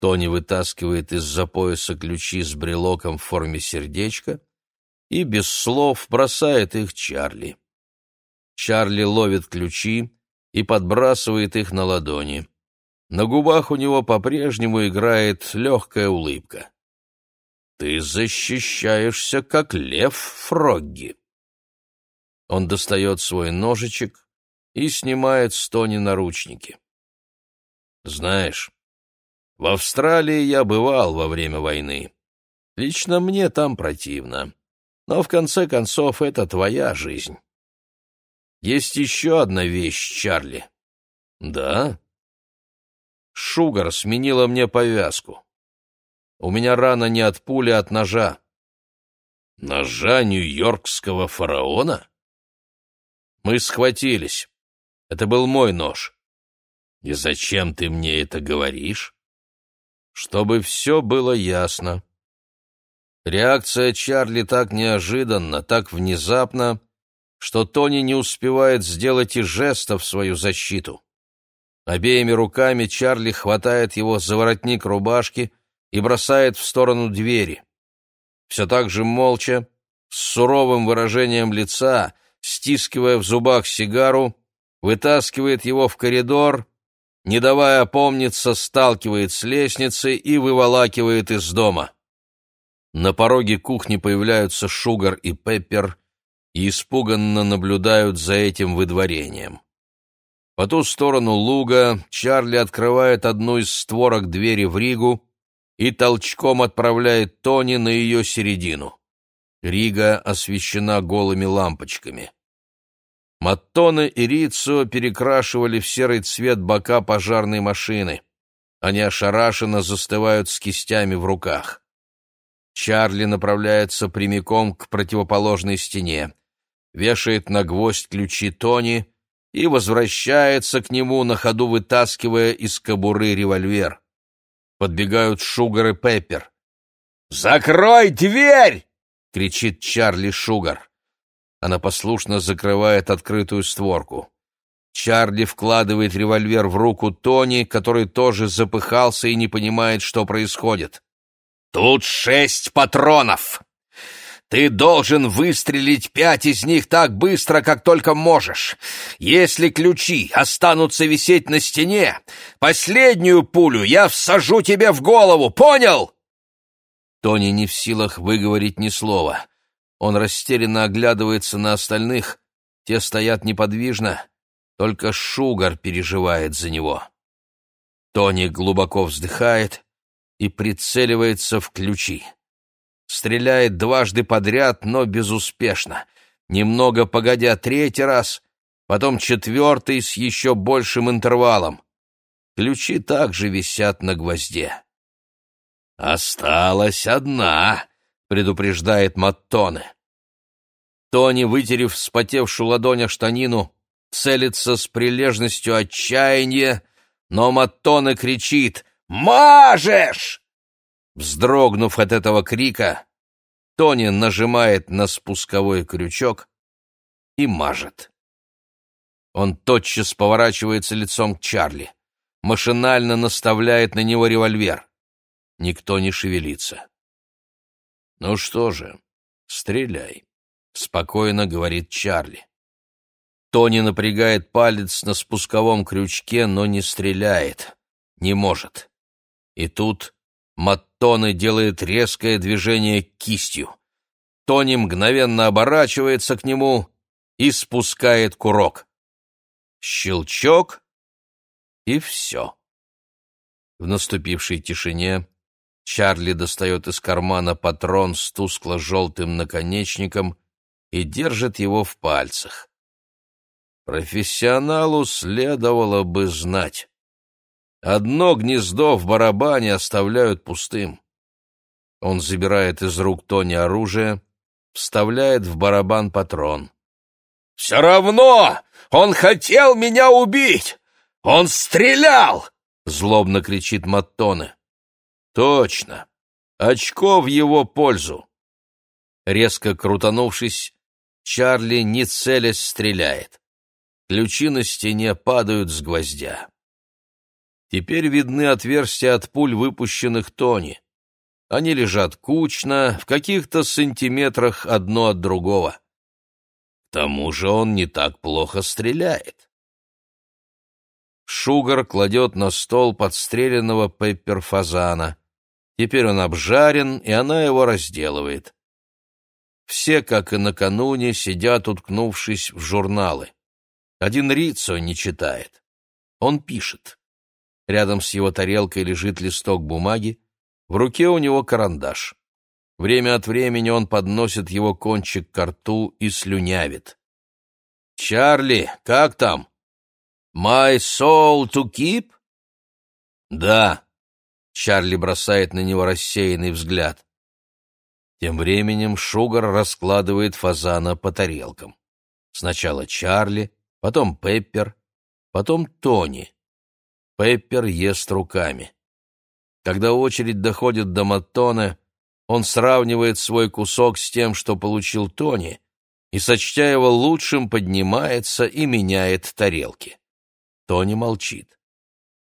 Тони вытаскивает из-за пояса ключи с брелоком в форме сердечка — и без слов бросает их Чарли. Чарли ловит ключи и подбрасывает их на ладони. На губах у него по-прежнему играет легкая улыбка. «Ты защищаешься, как лев Фрогги!» Он достает свой ножичек и снимает с Тони наручники. «Знаешь, в Австралии я бывал во время войны. Лично мне там противно. Но в конце концов это твоя жизнь. Есть еще одна вещь, Чарли. Да? Шугар сменила мне повязку. У меня рана не от пули, а от ножа. Ножа нью-йоркского фараона? Мы схватились. Это был мой нож. И зачем ты мне это говоришь? Чтобы все было ясно. Реакция Чарли так неожиданна, так внезапна, что Тони не успевает сделать и жеста в свою защиту. Обеими руками Чарли хватает его за воротник рубашки и бросает в сторону двери. Все так же молча, с суровым выражением лица, стискивая в зубах сигару, вытаскивает его в коридор, не давая опомниться, сталкивает с лестницы и выволакивает из дома. На пороге кухни появляются Шугар и Пеппер и испуганно наблюдают за этим выдворением. По ту сторону луга Чарли открывает одну из створок двери в Ригу и толчком отправляет Тони на ее середину. Рига освещена голыми лампочками. Маттоны и Рицо перекрашивали в серый цвет бока пожарной машины. Они ошарашенно застывают с кистями в руках. Чарли направляется прямиком к противоположной стене, вешает на гвоздь ключи Тони и возвращается к нему, на ходу вытаскивая из кобуры револьвер. Подбегают Шугар и Пеппер. «Закрой дверь!» — кричит Чарли Шугар. Она послушно закрывает открытую створку. Чарли вкладывает револьвер в руку Тони, который тоже запыхался и не понимает, что происходит. Тут шесть патронов. Ты должен выстрелить пять из них так быстро, как только можешь. Если ключи останутся висеть на стене, последнюю пулю я всажу тебе в голову, понял?» Тони не в силах выговорить ни слова. Он растерянно оглядывается на остальных, те стоят неподвижно, только Шугар переживает за него. Тони глубоко вздыхает, и прицеливается в ключи. Стреляет дважды подряд, но безуспешно. Немного погодя третий раз, потом четвертый с еще большим интервалом. Ключи также висят на гвозде. «Осталась одна», — предупреждает Маттоне. Тони, вытерев вспотевшую ладонь о штанину, целится с прилежностью отчаяния, но Маттоне кричит Мажешь! Вздрогнув от этого крика, Тони нажимает на спусковой крючок и мажет. Он тотчас поворачивается лицом к Чарли, машинально наставляет на него револьвер. Никто не шевелится. «Ну что же, стреляй», — спокойно говорит Чарли. Тони напрягает палец на спусковом крючке, но не стреляет. Не может. И тут Маттоне делает резкое движение кистью. Тони мгновенно оборачивается к нему и спускает курок. Щелчок, и все. В наступившей тишине Чарли достает из кармана патрон с тускло-желтым наконечником и держит его в пальцах. Профессионалу следовало бы знать. Одно гнездо в барабане оставляют пустым. Он забирает из рук Тони оружие, вставляет в барабан патрон. «Все равно! Он хотел меня убить! Он стрелял!» — злобно кричит Маттоне. «Точно! Очко в его пользу!» Резко крутанувшись, Чарли, не целясь, стреляет. Ключи на стене падают с гвоздя. Теперь видны отверстия от пуль, выпущенных Тони. Они лежат кучно, в каких-то сантиметрах одно от другого. К тому же он не так плохо стреляет. Шугар кладет на стол подстреленного пепперфазана. Теперь он обжарен, и она его разделывает. Все, как и накануне, сидят, уткнувшись в журналы. Один Рицо не читает. Он пишет. Рядом с его тарелкой лежит листок бумаги, в руке у него карандаш. Время от времени он подносит его кончик к рту и слюнявит. «Чарли, как там? My soul to keep?» «Да», — Чарли бросает на него рассеянный взгляд. Тем временем Шугар раскладывает фазана по тарелкам. Сначала Чарли, потом Пеппер, потом Тони. Пеппер ест руками. Когда очередь доходит до Маттона, он сравнивает свой кусок с тем, что получил Тони, и, сочтя его лучшим, поднимается и меняет тарелки. Тони молчит.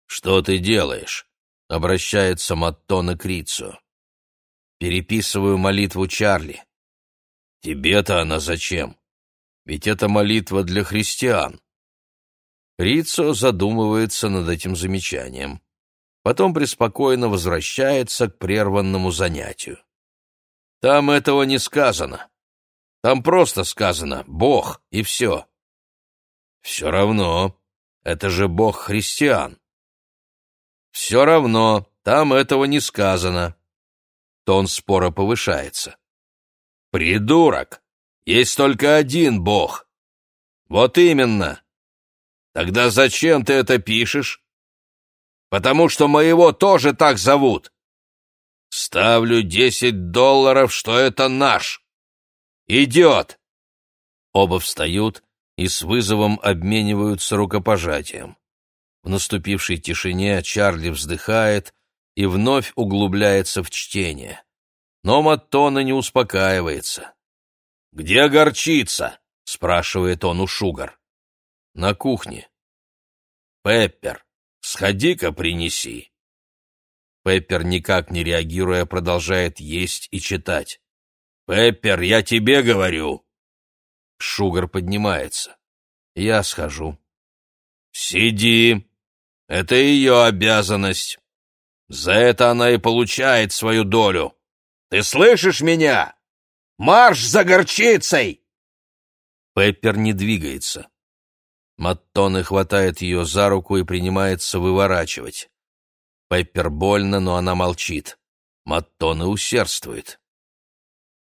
«Что ты делаешь?» — обращается Маттона к Рицу. «Переписываю молитву Чарли». «Тебе-то она зачем? Ведь это молитва для христиан». Рицо задумывается над этим замечанием. Потом преспокойно возвращается к прерванному занятию. Там этого не сказано. Там просто сказано «Бог» и все. Все равно, это же Бог христиан. Все равно, там этого не сказано. Тон спора повышается. Придурок! Есть только один Бог. Вот именно, Тогда зачем ты это пишешь? Потому что моего тоже так зовут. Ставлю десять долларов, что это наш. Идет. Оба встают и с вызовом обмениваются рукопожатием. В наступившей тишине Чарли вздыхает и вновь углубляется в чтение. Но Маттона не успокаивается. «Где горчица?» — спрашивает он у Шугар на кухне. «Пеппер, сходи-ка принеси». Пеппер, никак не реагируя, продолжает есть и читать. «Пеппер, я тебе говорю!» Шугар поднимается. «Я схожу». «Сиди! Это ее обязанность. За это она и получает свою долю. Ты слышишь меня? Марш за горчицей!» Пеппер не двигается. Маттоне хватает ее за руку и принимается выворачивать. Пеппер больно, но она молчит. Маттоне усердствует.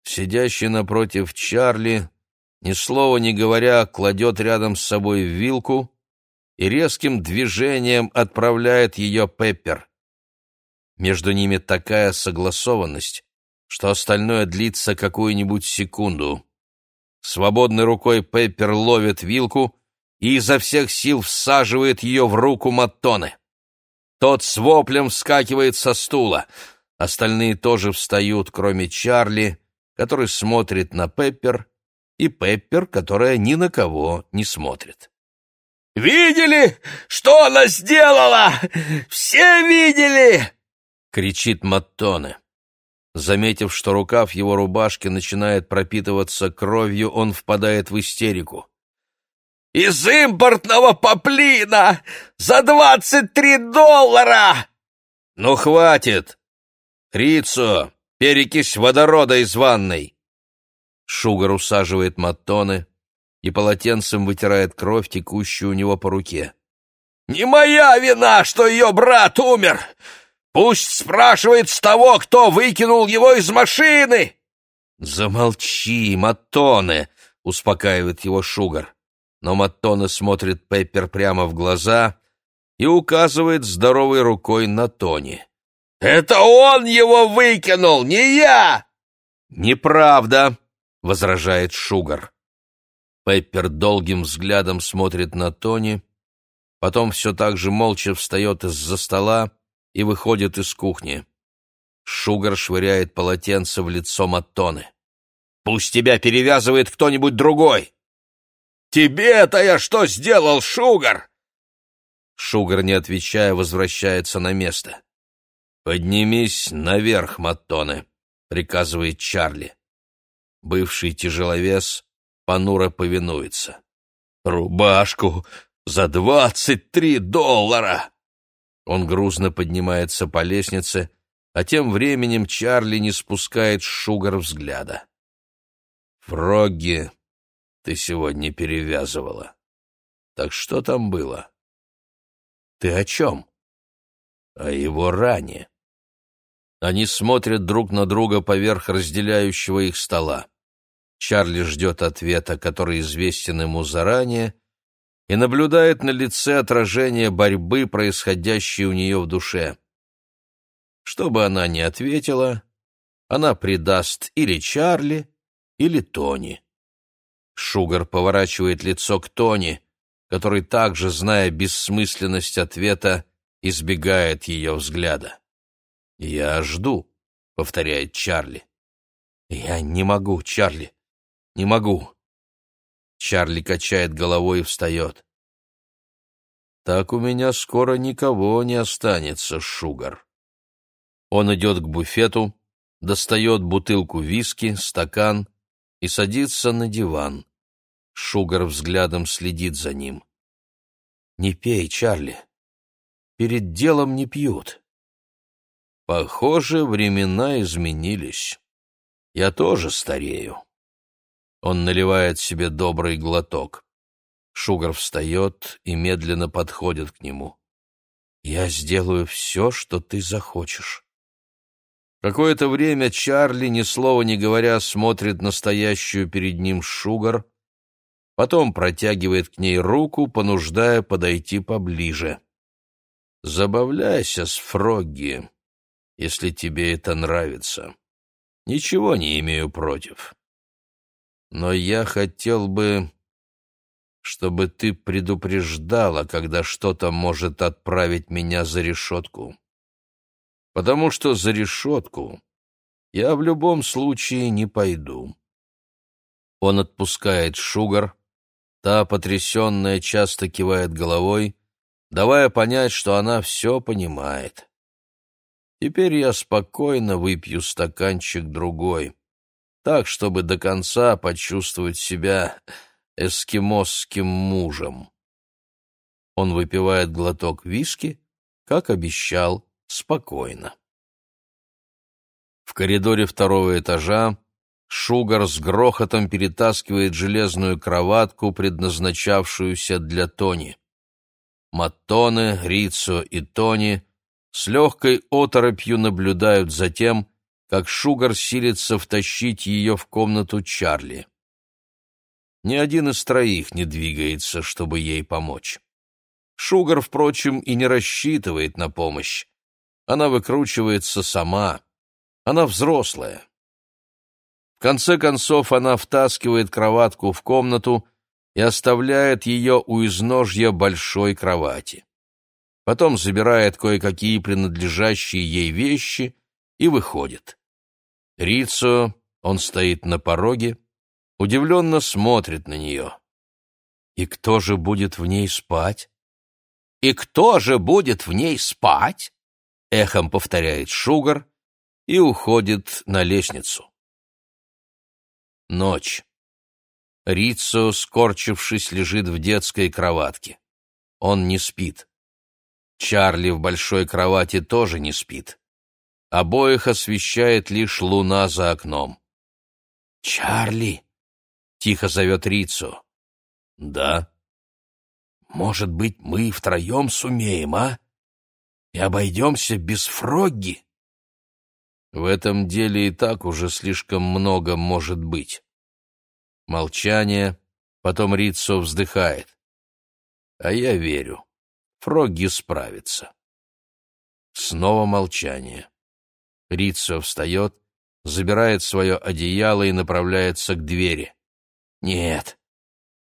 Сидящий напротив Чарли, ни слова не говоря, кладет рядом с собой вилку и резким движением отправляет ее Пеппер. Между ними такая согласованность, что остальное длится какую-нибудь секунду. Свободной рукой Пеппер ловит вилку — и изо всех сил всаживает ее в руку Маттоны. Тот с воплем вскакивает со стула. Остальные тоже встают, кроме Чарли, который смотрит на Пеппер, и Пеппер, которая ни на кого не смотрит. «Видели, что она сделала? Все видели!» — кричит Маттоне. Заметив, что рукав его рубашки начинает пропитываться кровью, он впадает в истерику из импортного поплина за двадцать три доллара!» «Ну, хватит! Рицо, перекись водорода из ванной!» Шугар усаживает Маттоны и полотенцем вытирает кровь, текущую у него по руке. «Не моя вина, что ее брат умер! Пусть спрашивает с того, кто выкинул его из машины!» «Замолчи, Маттоны!» — успокаивает его Шугар но Маттона смотрит Пеппер прямо в глаза и указывает здоровой рукой на Тони. «Это он его выкинул, не я!» «Неправда!» — возражает Шугар. Пеппер долгим взглядом смотрит на Тони, потом все так же молча встает из-за стола и выходит из кухни. Шугар швыряет полотенце в лицо Маттоны. «Пусть тебя перевязывает кто-нибудь другой!» «Тебе-то я что сделал, Шугар?» Шугар, не отвечая, возвращается на место. «Поднимись наверх, Маттоне», — приказывает Чарли. Бывший тяжеловес понуро повинуется. «Рубашку за двадцать три доллара!» Он грузно поднимается по лестнице, а тем временем Чарли не спускает Шугар взгляда. «Фрогги ты сегодня перевязывала. Так что там было? Ты о чем? О его ране. Они смотрят друг на друга поверх разделяющего их стола. Чарли ждет ответа, который известен ему заранее, и наблюдает на лице отражение борьбы, происходящей у нее в душе. Что бы она ни ответила, она предаст или Чарли, или Тони. Шугар поворачивает лицо к Тони, который также, зная бессмысленность ответа, избегает ее взгляда. «Я жду», — повторяет Чарли. «Я не могу, Чарли, не могу». Чарли качает головой и встает. «Так у меня скоро никого не останется, Шугар». Он идет к буфету, достает бутылку виски, стакан и садится на диван. Шугар взглядом следит за ним. «Не пей, Чарли. Перед делом не пьют». «Похоже, времена изменились. Я тоже старею». Он наливает себе добрый глоток. Шугар встает и медленно подходит к нему. «Я сделаю все, что ты захочешь». Какое-то время Чарли, ни слова не говоря, смотрит настоящую перед ним Шугар, потом протягивает к ней руку, понуждая подойти поближе. «Забавляйся с Фрогги, если тебе это нравится. Ничего не имею против. Но я хотел бы, чтобы ты предупреждала, когда что-то может отправить меня за решетку. Потому что за решетку я в любом случае не пойду». Он отпускает Шугар, Та, потрясенная, часто кивает головой, давая понять, что она все понимает. Теперь я спокойно выпью стаканчик другой, так, чтобы до конца почувствовать себя эскимосским мужем. Он выпивает глоток виски, как обещал, спокойно. В коридоре второго этажа Шугар с грохотом перетаскивает железную кроватку, предназначавшуюся для Тони. Маттоне, Рицо и Тони с легкой оторопью наблюдают за тем, как Шугар силится втащить ее в комнату Чарли. Ни один из троих не двигается, чтобы ей помочь. Шугар, впрочем, и не рассчитывает на помощь. Она выкручивается сама. Она взрослая, Конце концов она втаскивает кроватку в комнату и оставляет ее у изножья большой кровати. Потом забирает кое-какие принадлежащие ей вещи и выходит. Рицо, он стоит на пороге, удивленно смотрит на нее. И кто же будет в ней спать? И кто же будет в ней спать? Эхом повторяет Шугар и уходит на лестницу. Ночь. Рицо, скорчившись, лежит в детской кроватке. Он не спит. Чарли в большой кровати тоже не спит. Обоих освещает лишь луна за окном. «Чарли!» — тихо зовет Рицо. «Да». «Может быть, мы втроем сумеем, а? И обойдемся без Фрогги?» В этом деле и так уже слишком много может быть. Молчание, потом Рицо вздыхает. А я верю. Фрогги справится. Снова молчание. Рицо встает, забирает свое одеяло и направляется к двери. Нет,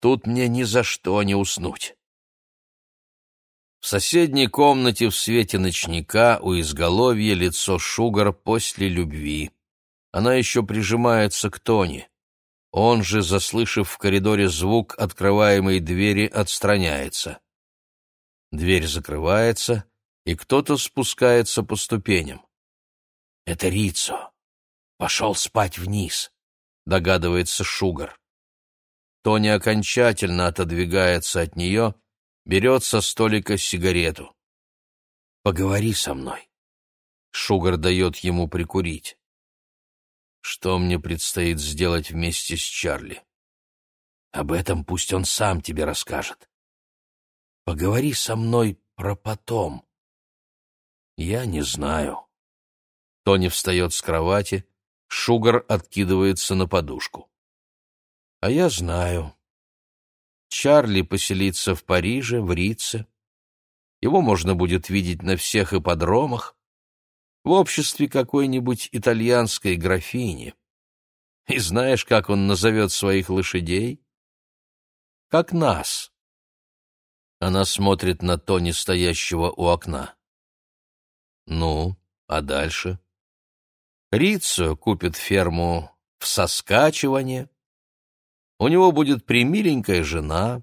тут мне ни за что не уснуть. В соседней комнате в свете ночника у изголовья лицо Шугар после любви. Она еще прижимается к Тони. Он же, заслышав в коридоре звук открываемой двери, отстраняется. Дверь закрывается, и кто-то спускается по ступеням. «Это Рицо. Пошел спать вниз», — догадывается Шугар. Тони окончательно отодвигается от нее — берет со столика сигарету. «Поговори со мной». Шугар дает ему прикурить. «Что мне предстоит сделать вместе с Чарли?» «Об этом пусть он сам тебе расскажет». «Поговори со мной про потом». «Я не знаю». Тони встает с кровати, Шугар откидывается на подушку. «А я знаю», Чарли поселится в Париже, в Рице. Его можно будет видеть на всех ипподромах, в обществе какой-нибудь итальянской графини. И знаешь, как он назовет своих лошадей? Как нас. Она смотрит на Тони, стоящего у окна. Ну, а дальше? Рицу купит ферму в Соскачеване, у него будет примиленькая жена,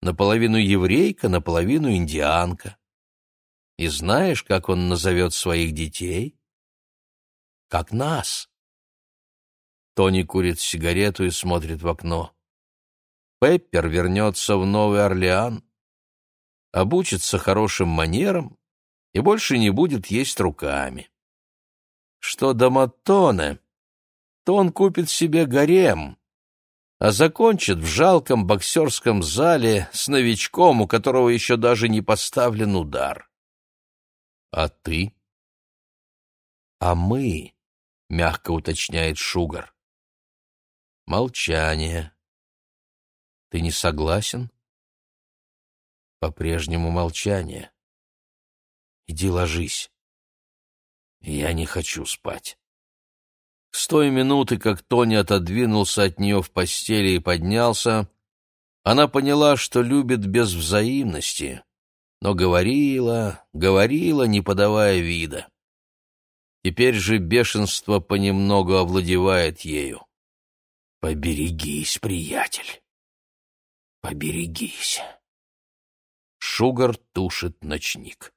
наполовину еврейка, наполовину индианка. И знаешь, как он назовет своих детей? Как нас. Тони курит сигарету и смотрит в окно. Пеппер вернется в Новый Орлеан, обучится хорошим манерам и больше не будет есть руками. Что до Матоне, то он купит себе гарем, а закончит в жалком боксерском зале с новичком, у которого еще даже не поставлен удар. А ты? А мы, мягко уточняет Шугар. Молчание. Ты не согласен? По-прежнему молчание. Иди ложись. Я не хочу спать. С той минуты, как Тони отодвинулся от нее в постели и поднялся, она поняла, что любит без взаимности, но говорила, говорила, не подавая вида. Теперь же бешенство понемногу овладевает ею. «Поберегись, приятель! Поберегись!» Шугар тушит ночник.